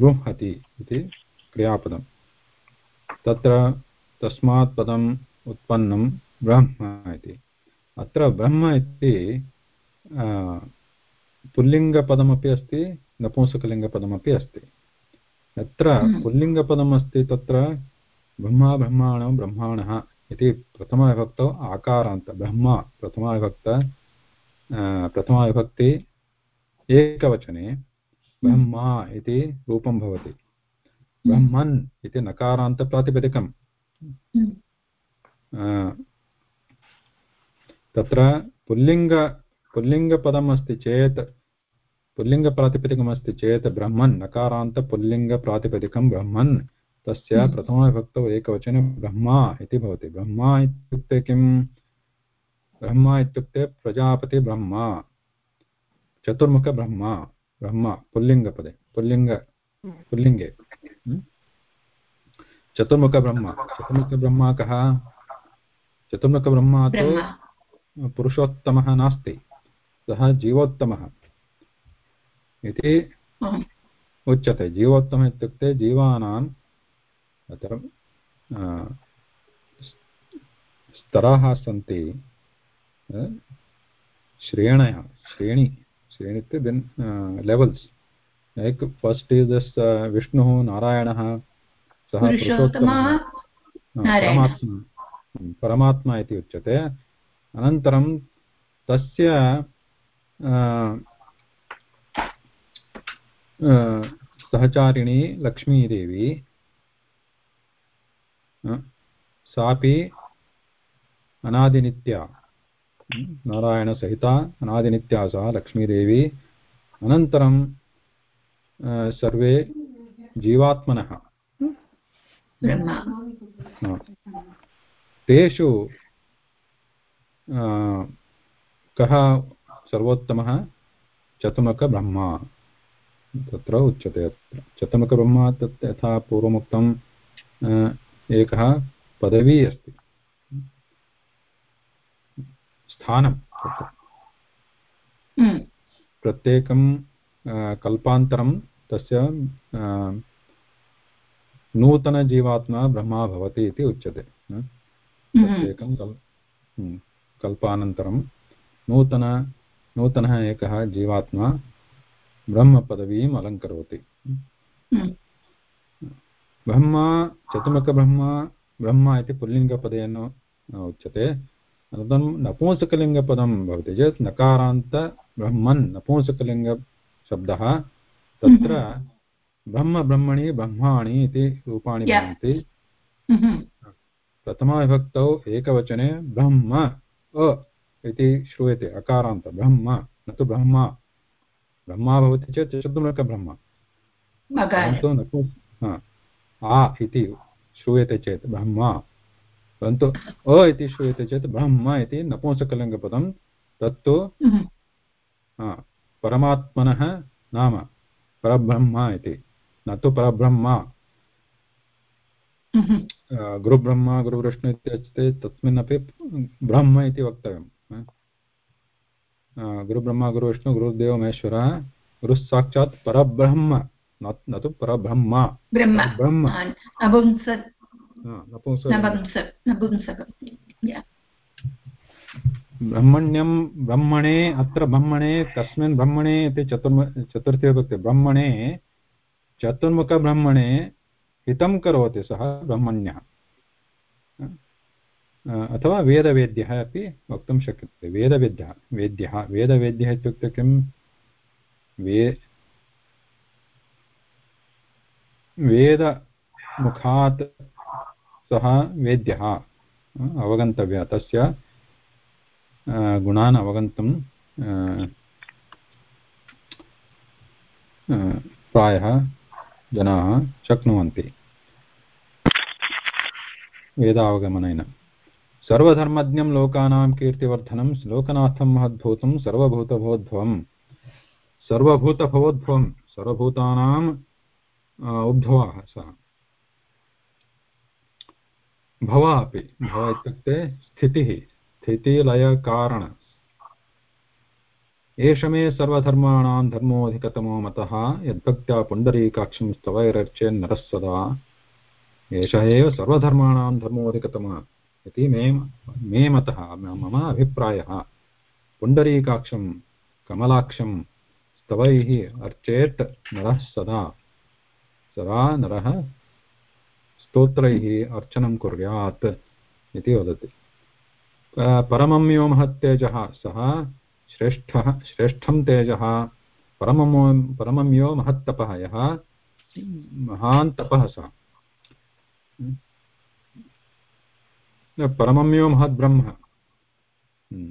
बृंहति इति क्रियापदं तत्र तस्मात् पदम् उत्पन्नं ब्रह्म इति। अत्र ब्रह्म इति पुल्लिङ्गपदमपि अस्ति नपुंसकलिङ्गपदमपि अस्ति यत्र हम्म। पुल्लिङ्गपदम् अस्ति तत्र ब्रह्मा ब्रह्माणो ब्रह्माणः इति प्रथमविभक्तौ आकारान्त ब्रह्मा प्रथमाविभक्त अ, प्रथमाविभक्ति एकवचने ब्रह्मा इति रूपं भवति ब्रह्मन् इति नकारान्तप्रातिपदिकम् हम्म। अ, तत्र पुल्लिङ्ग पुल्लिङ्गपदम् अस्ति चेत् पुल्लिङ्गप्रातिपदिकमस्ति चेत् ब्रह्मन् नकारान्तपुल्लिङ्गप्रातिपदिकं ब्रह्मन्। तस्य हम्म। प्रथमविभक्तौ एकवचने ब्रह्मा इति भवति। ब्रह्मा इत्युक्ते किं ब्रह्मा इत्युक्ते प्रजापतिब्रह्मा चतुर्मुखब्रह्मा ब्रह्मा। पुल्लिङ्गपदे। पुल्लिङ्ग पुल्लिङ्गे। हम्म? चतुर्मुखब्रह्मा चतुर्मुखब्रह्मा कः? चतुर्मुखब्रह्मा तु ब्रह्मा। पुरुषोत्तमः नास्ति। सः जीवोत्तमः। इति। उच्यते। जीवोत्तमः इत्युक्ते जीवानाम् अत्र स्तराः सन्ति श्रेणयः श्रेणी श्रेणी इत्युक्ते then levels like first is this विष्णुः नारायणः सः। परमात्मा। हम्म, परमात्मा इति उच्यते। अनन्तरं तस्य सहचारिणी लक्ष्मीदेवी सापि अनादिनित्या नारायणसहिता अनादिनित्या सा लक्ष्मीदेवी अनन्तरं सर्वे जीवात्मनः। तेषु कः सर्वोत्तमः? चतुर्मुखब्रह्मा तत्र उच्यते अत्र। चतुर्मुखब्रह्मा तत् यथा पूर्वमुक्तं अ, एकः पदवी अस्ति। स्थानं हम्म। प्रत्येकं कल्पान्तरं तस्य नूतनजीवात्मा ब्रह्मा भवति इति उच्यते। हम्म। प्रत्येकं कल् हम्म, कल्पानन्तरं नूतन नूतनः एकः जीवात्मा ब्रह्मपदवीम् अलङ्करोति हम्म। ब्रह्मा चतुर्मुखब्रह्मा ब्रह्मा इति पुल्लिङ्गपदेन उच्यते अनन्तरं नपुंसकलिङ्गपदं भवति चेत् नकारान्तब्रह्मन् नपुंसकलिङ्गशब्दः तत्र ब्रह्म ब्रह्मणि ब्रह्माणि इति रूपाणि। भवन्ति हम्म। प्रथमाविभक्तौ एकवचने ब्रह्म अ इति श्रूयते अकारान्त ब्रह्म न तु ब्रह्मा ब्रह्मा भवति चेत् मकार परन्तु नपु हा, आ इति श्रूयते चेत् ब्रह्मा। परन्तु अ इति श्रूयते चेत् ब्रह्म इति नपुंसकलिङ्गपदं तत्तु हम्म। परमात्मनः नाम परब्रह्म इति। न तु परब्रह्म। हम्म। गुरुब्रह्म गुरुविष्णु इति अस्ति तस्मिन्नपि ब्रह्म इति वक्तव्यं। गुरुब्रह्म गुरुविष्णु गुरुदेव महेश्वरः गुरुः साक्षात् परब्रह्म न तु परब्रह्म। ब्रह्म। हा, या ब्रह्मण्यं ब्रह्मणे अत्र ब्रह्मणे कस्मिन् ब्रह्मणे इति चतुर्म चतुर्थी विभक्ति। ब्रह्मणे चतुर्मुखब्रह्मणे हितं करोति सः ब्रह्मण्यः। अथवा वेदवेद्यः अपि वक्तुं शक्यते। वेदवेद्यः, वेद्यः, वेदवेद्यः इत्युक्ते किं? वे, वेदमुखात् सः वेद्यः अवगन्तव्यः। तस्य गुणान् अवगन्तुं प्रायः जनाः शक्नुवन्ति। वेदावगमनेन। सर्वधर्मज्ञं लोकानां कीर्तिवर्धनं लोकनाथं महद्भूतं सर्वभूतभवोद्भवं सर्वभूतभवोद्भवं सर्वभूतानाम् उद्भवः सः। भव अपि, भव इत्युक्ते स्थितिः, स्थितिलयकारण। एष मे सर्वधर्माणां धर्मोऽधिकतमो मतः, यद्भक्त्या पुण्डरीकाक्षं स्तवैरर्चेन्नरः सदा। एषः एव सर्वधर्माणां धर्मोऽधिकतमः। इति मे मे मतः मम अभिप्रायः। पुण्डरीकाक्षं, कमलाक्षं, स्तवैः अर्चेत् नरः सदा। सदा नरः स्तोत्रैः अर्चनं कुर्यात् इति वदति। परमं यो महत्तेजः, सः श्रेष्ठः, श्रेष्ठं तेजः। परममो परमं यो महत्तपः, यः महान् सः। परमं यो महद्ब्रह्म हम्म।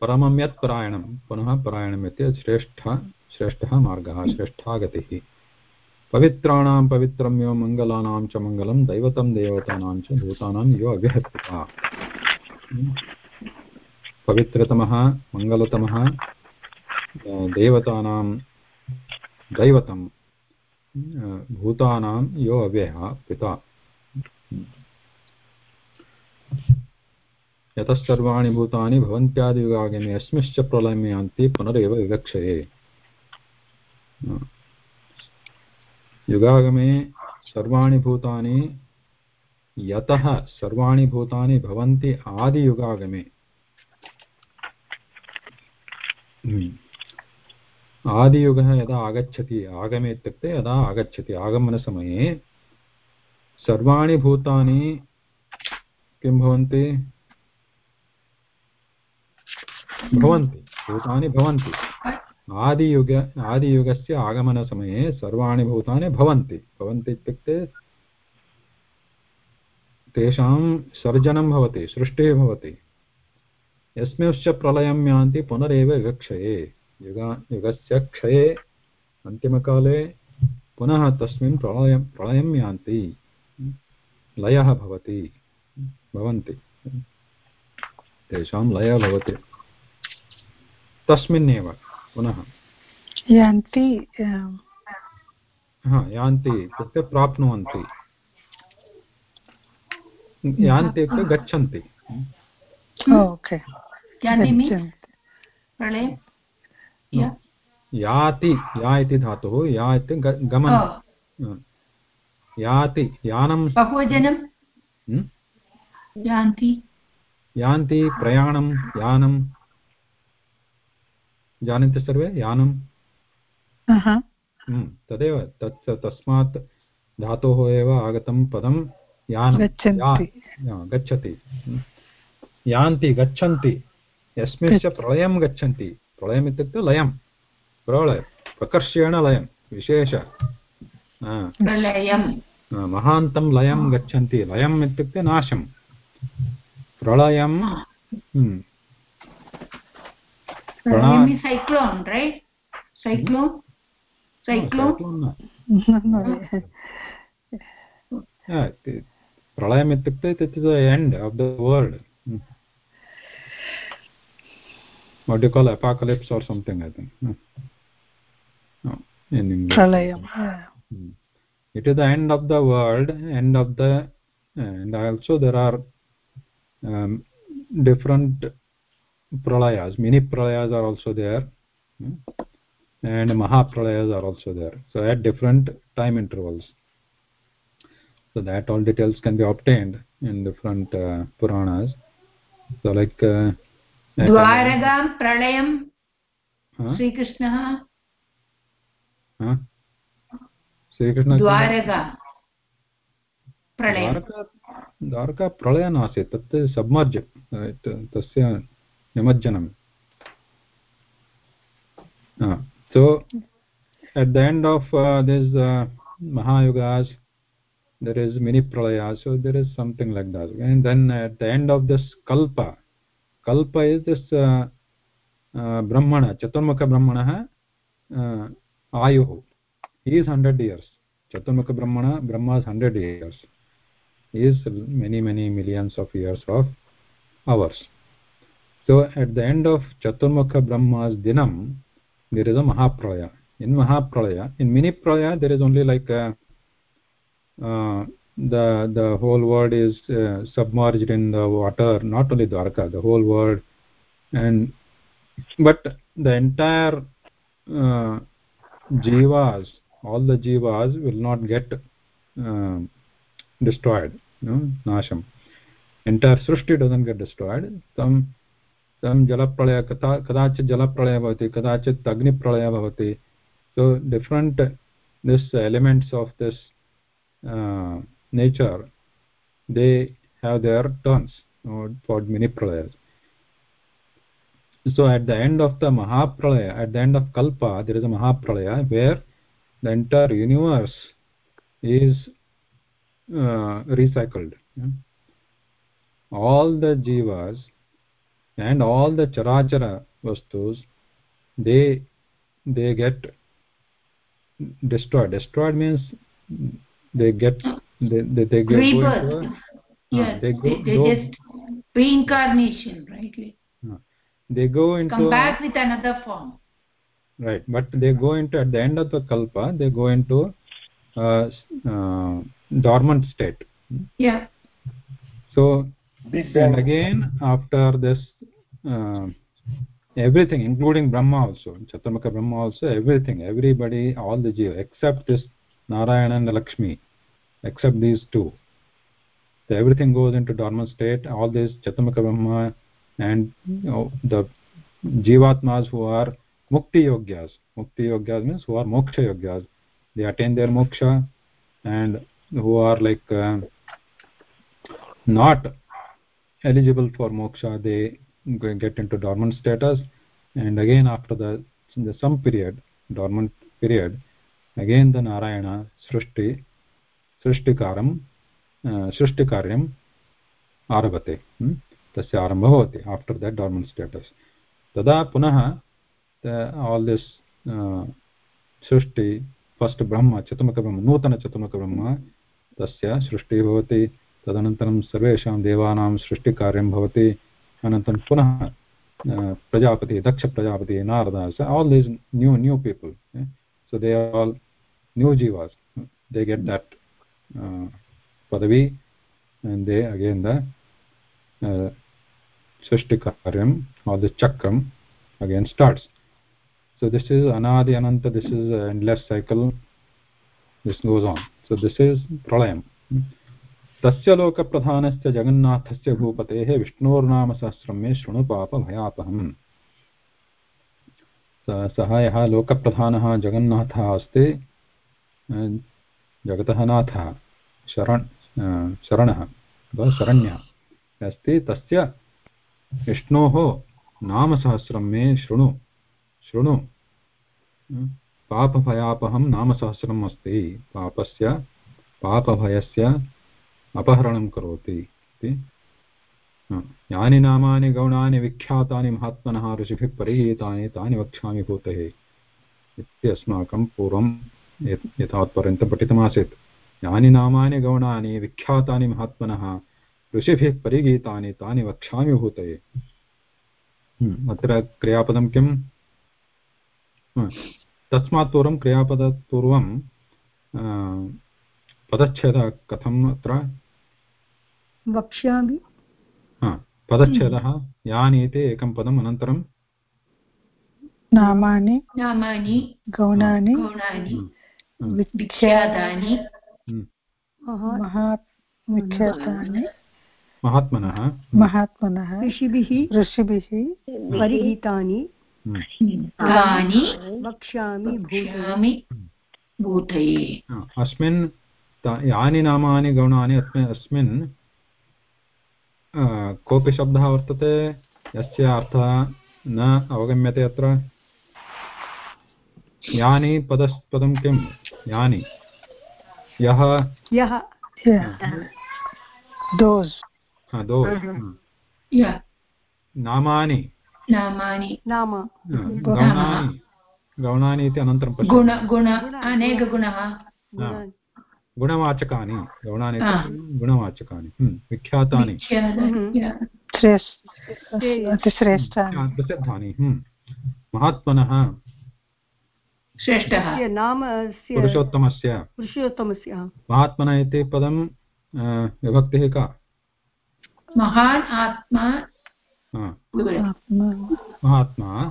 परमं यत् परायणं पुनः परायणम् इति श्रेष्ठ श्रेष्ठः मार्गः श्रेष्ठा गतिः। पवित्राणां पवित्रं यो मङ्गलानां च मङ्गलं दैवतं देवतानां च भूतानां यो अव्यहत्तः हम्म। पवित्रतमः मङ्गलतमः देवतानां दैवतं भूतानां यो अव्ययः पिता। यतः सर्वाणि भूतानि अस्मिश्च यान्ति पुनरेव विवक्षये अ, युगागमे सर्वाणि भूतानि यतः सर्वाणि भूतानि भवन्ति आदियुगागमे। आदियुगः यदा आगच्छति आगमे इत्युक्ते यदा आगच्छति आगमनसमये सर्वाणि भूतानि किं भवन्ति भवन्ति, भूतानि भवन्ति। आदियुग, आदियुगस्य आगमनसमये सर्वाणि भूतानि भवन्ति। भवन्ति इत्युक्ते तेषां सर्जनं भवति, सृष्टिः भवति। यस्मिंश्च प्रलयं यान्ति, पुनरेव विवक्षये। युगा, युगस्य क्षये, अन्तिमकाले पुनः तस्मिन् प्रलयं प्रलयं यान्ति। लयः भवति, भवन्ति। तेषां लयः भवति। तस्मिन्नेव पुनः। यान्ति हा यान्ति इत्युक्ते प्राप्नुवन्ति। यान्ति इत्युक्ते गच्छन्ति। ओके याति या इति धातुः या इति गमनं। याति यानं बहुवचनं? यान्ति? यान्ति प्रयाणं यानं। जानन्ति सर्वे यानं अह, हं, तदेव तत् तस्मात् धातोः एव आगतं पदं यानं गच्छति। यान्ति गच्छन्ति। यस्मिंश्च प्रलयं गच्छन्ति। प्रलयम् इत्युक्ते लयं। प्रलय प्रकर्षेण लयं विशेष। महान्तं लयं गच्छन्ति। लयम् इत्युक्ते नाशं। प्रलयं हं, प्रलयं is cyclone right cyclone cyclone cyclone न। No, no, Yeah, the- pralayam ityukte it is the end of the world Hmm. what do you call apocalypse or something i think Hmm. no, in english pralayam yeah. Hmm. it is the end of the world end of the and also there are um, different pralayas mini pralayas are also there Hmm. and mahapralayas are also there so at different time intervals so that all details can be obtained in different uh, puranas so like uh, at- द्वारकां प्रलयं huh? श्रीकृष्णः Huh? Shrikrishna Dwarka प्रलयं द्वारका द्वारका प्रलय नासीत् तत् सब्मर्ज् तस्य निमज्जनं so at the end of uh, this uh, mahayugas there is mini pralaya so there is something like that and then at the end of this kalpa kalpa is this uh, uh, brahmana chaturmukha brahmanah uh, ayuh he is 100 years chaturmukha brahmana brahma is 100 years he is many many millions of years of hours so at the end of chaturmukha brahma's dinam there is a mahapralaya in mahapralaya in mini pralaya there is only like a, uh, the the whole world is uh, submerged in the water not only dwarka the whole world. And but the entire uh, jivas all the jivas will not get uh, destroyed you know nasham. Entire srishti doesn't get destroyed. Some कथं जलप्रलय कथा कदाचित् जलप्रलयः भवति, कदाचित् अग्निप्रलयः भवति। So different this elements of this nature they have their turns for mini pralayas so at the end of the mahapralaya at the end of kalpa there is a mahapralaya where the entire universe is recycled all the jivas and all the charachara vastus they they get destroyed. Destroyed means they get they they, they get Rebirth. a, yeah they they, go- they go- just reincarnation right like they go into come back with another form. Right. But they go into at the end of the kalpa they go into uh, uh, dormant state. Yeah. So and again after this uh, everything including brahma also chaturmukha brahma also everything everybody all the jiva except this narayana and lakshmi except these two. So everything goes into dormant state. All these chaturmukha brahma and you know, the jivatmas who are mukti yogyas. Mukti yogyas means who are moksha yogyas. They attain their moksha and who are like uh, not eligible for moksha they go- get into dormant status and again after the, the some period dormant period again the narayana srishti सृष्टिकारं सृष्टिकार्यम् आरभते hm? तस्य आरम्भः भवति after that डार्मण्ट् States तदा पुनः all this Srishti first ब्रह्म चतुर्मुखब्रह्म नूतनचतुर्मुखब्रह्म तस्य सृष्टिः भवति तदनन्तरं सर्वेषां देवानां सृष्टिकार्यं भवति। अनन्तरं पुनः Prajapati, Daksha Prajapati Naradas all these new new people so they all new jivas they get that padavi they again the सृष्टिकार्यम् all this चक्रम् again starts so this is anadi ananta this is endless cycle this goes on so this is प्रलयम् तस्य लोकप्रधानस्य जगन्नाथस्य भूपतेः विष्णोर्नामसहस्रं मे शृणु पापभयापहम्। स- यः लोकप्रधानः जगन्नाथः अस्ति जगतः नाथः, शरण शरणः शरण्यः अस्ति, तस्य विष्णोः नामसहस्रं मे शृणु शृणु। पापभयापहं नामसहस्रम् अस्ति। पापस्य, पापभयस्य अपहरणं करोति इति। यानि नामानि गौणानि विख्यातानि महात्मनः ऋषिभिः परिगीतानि तानि वक्ष्यामि भूतये इति अस्माकं पूर्वं एतावत्पर्यन्तं पठितमासीत्। यानि नामानि गौणानि विख्यातानि महात्मनः ऋषिभिः परिगीतानि तानि वक्ष्यामि भूतये हम्म, अत्र क्रियापदं किम्? तस्मात् पूर्वं क्रियापदात् पूर्वं आ, पदच्छेदः कथम् अत्र? वक्ष्यामि। हा, पदच्छेदः यानि इति एकं पदम् अनन्तरं? नामानि नामानि गौणानि गौणानि हम्म, विख्यातानि। महा विख्यातानि। महात्मनः। महात्मनः। ऋषिभिः ऋषिभिः। परिहितानि। हम्म, वक्ष्यामि वक्ष्यामि भूतये। अस्मिन् यानि नामानि गौणानि अस्मिन् कोऽपि शब्दः वर्तते यस्य अर्थः न अवगम्यते अत्र यानि पदस् पदं किं यानि यः यः दोस् दो या नामानि नामानि नाम गौणानि गौणानि इति अनन्तरं गुण गुण अनेकगुणः गुणवाचकानि गौणानि गुणवाचकानि विख्यातानि। प्रसिद्धानि महात्मनः। श्रेष्ठः। नामस्य पुरुषोत्तमस्य। पुरुषोत्तमस्य महात्मनः इति पदं विभक्तिः का? महान् आत्मा। हा, महात्मा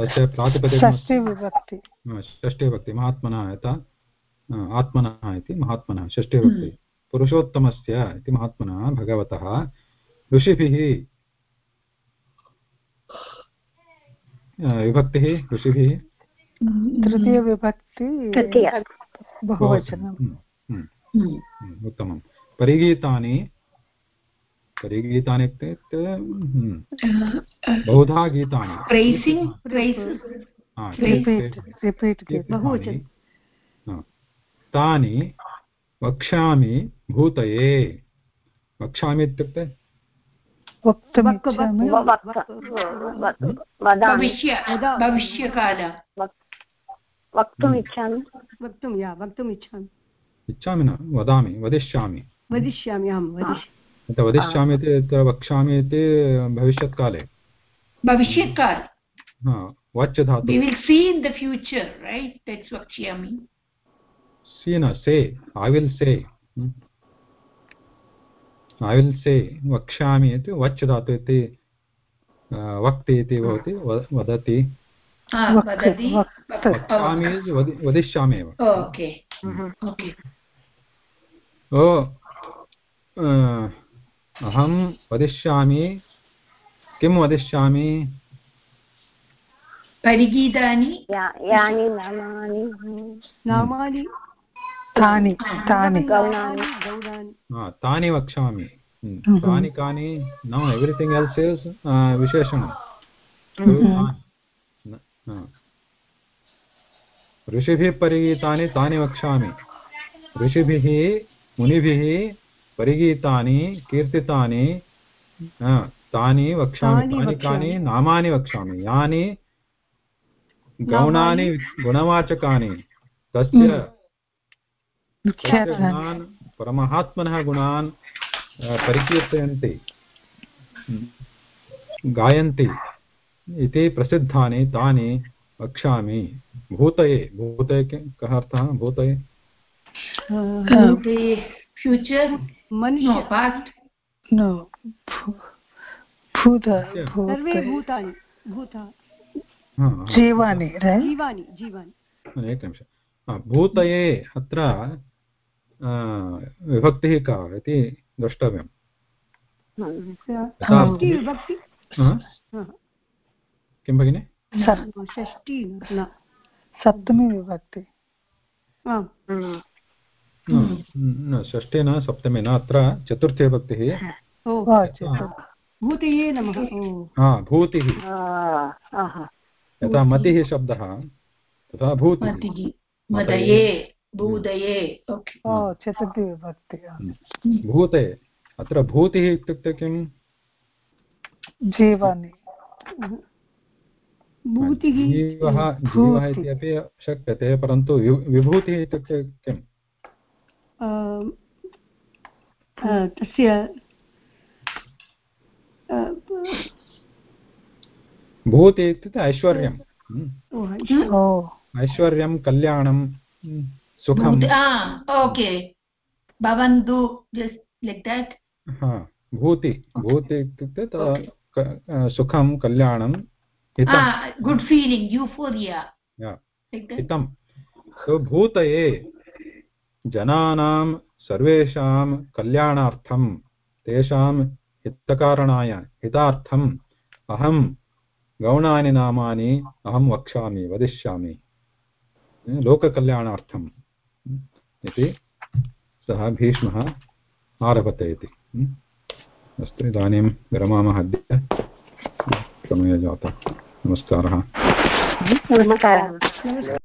तस्य प्रातिपदिकम् षष्ठी विभक्ति। षष्ठीभक्ति महात्मनः यथा आत्मनः इति महात्मनः षष्ठीभक्ति पुरुषोत्तमस्य इति महात्मनः भगवतः ऋषिभिः विभक्तिः ऋषिभिः तृतीयविभक्ति तृतीय बहुवचनं हम्म, हम्म, हम्म। हम्म, उत्तमं परिगीतानि परिगीतानि इत्युक्ते बहुधा गीतानि प्रैसिङ्ग् प्रैस् हा, रिपीट् रिपीट् कीर्तितानि, बहुवचन। हा, तानि वक्ष्यामि भूतये। वक्ष्यामि इत्युक्ते? भविष्यकाल। वक्तुम् इच्छामि। वक्तुं या वक्तुम् इच्छामि। इच्छामि न वदामि वदिष्यामि। वदिष्यामि अहं वदिष्यामि। इति वक्ष्यामि इति भविष्यत्काले। भविष्यत्काल। हा वच् धातु we will see in the future right? That's सी न से ऐ विल् से ऐ विल् से वक्ष्यामि इति वच् धातु इति वक्ति इति भवति वदति वक्ष्यामि वदिष्यामि एव ओ अहं वदिष्यामि किं वदिष्यामि परिगीतानि या- यानि नामानि नामानि तानि तानि। हा, तानि वक्ष्यामि। हम्म, Mhm. तानि कानि नो एव्रिथिङ्ग् एल्स् इस् विशेषणं। Mhm. न- हा. ऋषिभिः परिगीतानि तानि वक्ष्यामि। ऋषिभिः मुनिभिः परिगीतानि कीर्तितानि तानि वक्ष्यामि। तानि तानि कानि नामानि वक्ष्यामि। यानि गौणानि गुणवाचकानि। तस्य गुणान् परमात्मनः गुणान् परिकीर्तयन्ति हम्म, गायन्ति इति प्रसिद्धानि तानि वक्ष्यामि। भूतये भूतये कः अर्थः? भूतये? सर्वे भूतानि। जीवानि जीवानि जीवानि। एकनिमिषं भूतये अत्र विभक्तिः का इति द्रष्टव्यं यथा षष्टि विभक्ति हा? हा, किं भगिनि? सप्तमी विभक्ति। न, न, षष्ठे न सप्तमे न अत्र चतुर्थी विभक्तिः हा भूतिः यथा मतिः शब्दः तथा भूतिः। Okay ओ चतुर्थी विभक्ति भूते अत्र भूतिः इत्युक्ते किम्? जीवानि। जीवः जीवः इति अपि शक्यते परन्तु विभूतिः इत्युक्ते किम्? तस्य भूति इत्युक्ते ऐश्वर्यम्। हम्म। ऐश्वर्य- ओ। ऐश्वर्यं कल्याणं सुखं Bhut- okay bhavantu just like that? हा भूति भूति इत्युक्ते सुखं कल्याणं Yeah. like that? हितं भूतये जनानां सर्वेषां कल्याणार्थं तेषां हितकारणाय हितार्थम् अहं गौणानि नामानि अहं वक्ष्यामि वदिष्यामि। लोककल्याणार्थम्। इति सः भीष्मः आरभते इति अस्तु इदानीं विरमामः अद्य। समयः जातः। नमस्कारः। नमस्कारः।